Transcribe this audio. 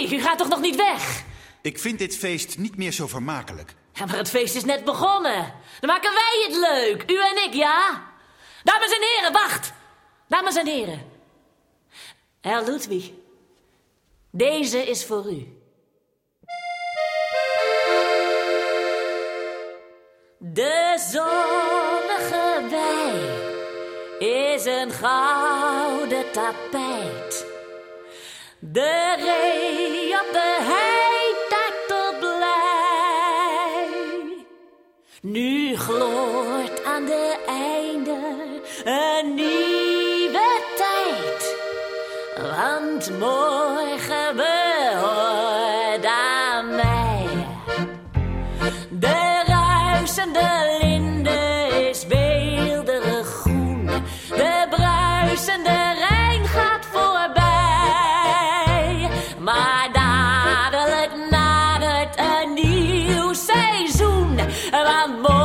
Louis, u gaat toch nog niet weg? Ik vind dit feest niet meer zo vermakelijk. Ja, maar het feest is net begonnen. Dan maken wij het leuk. U en ik, ja? Dames en heren, wacht. Dames en heren. Herr Ludwig, deze is voor u. De zonnige wei is een gouden tapijt. De ree Nu gloort aan de einde een nieuwe tijd. Want morgen that I moan.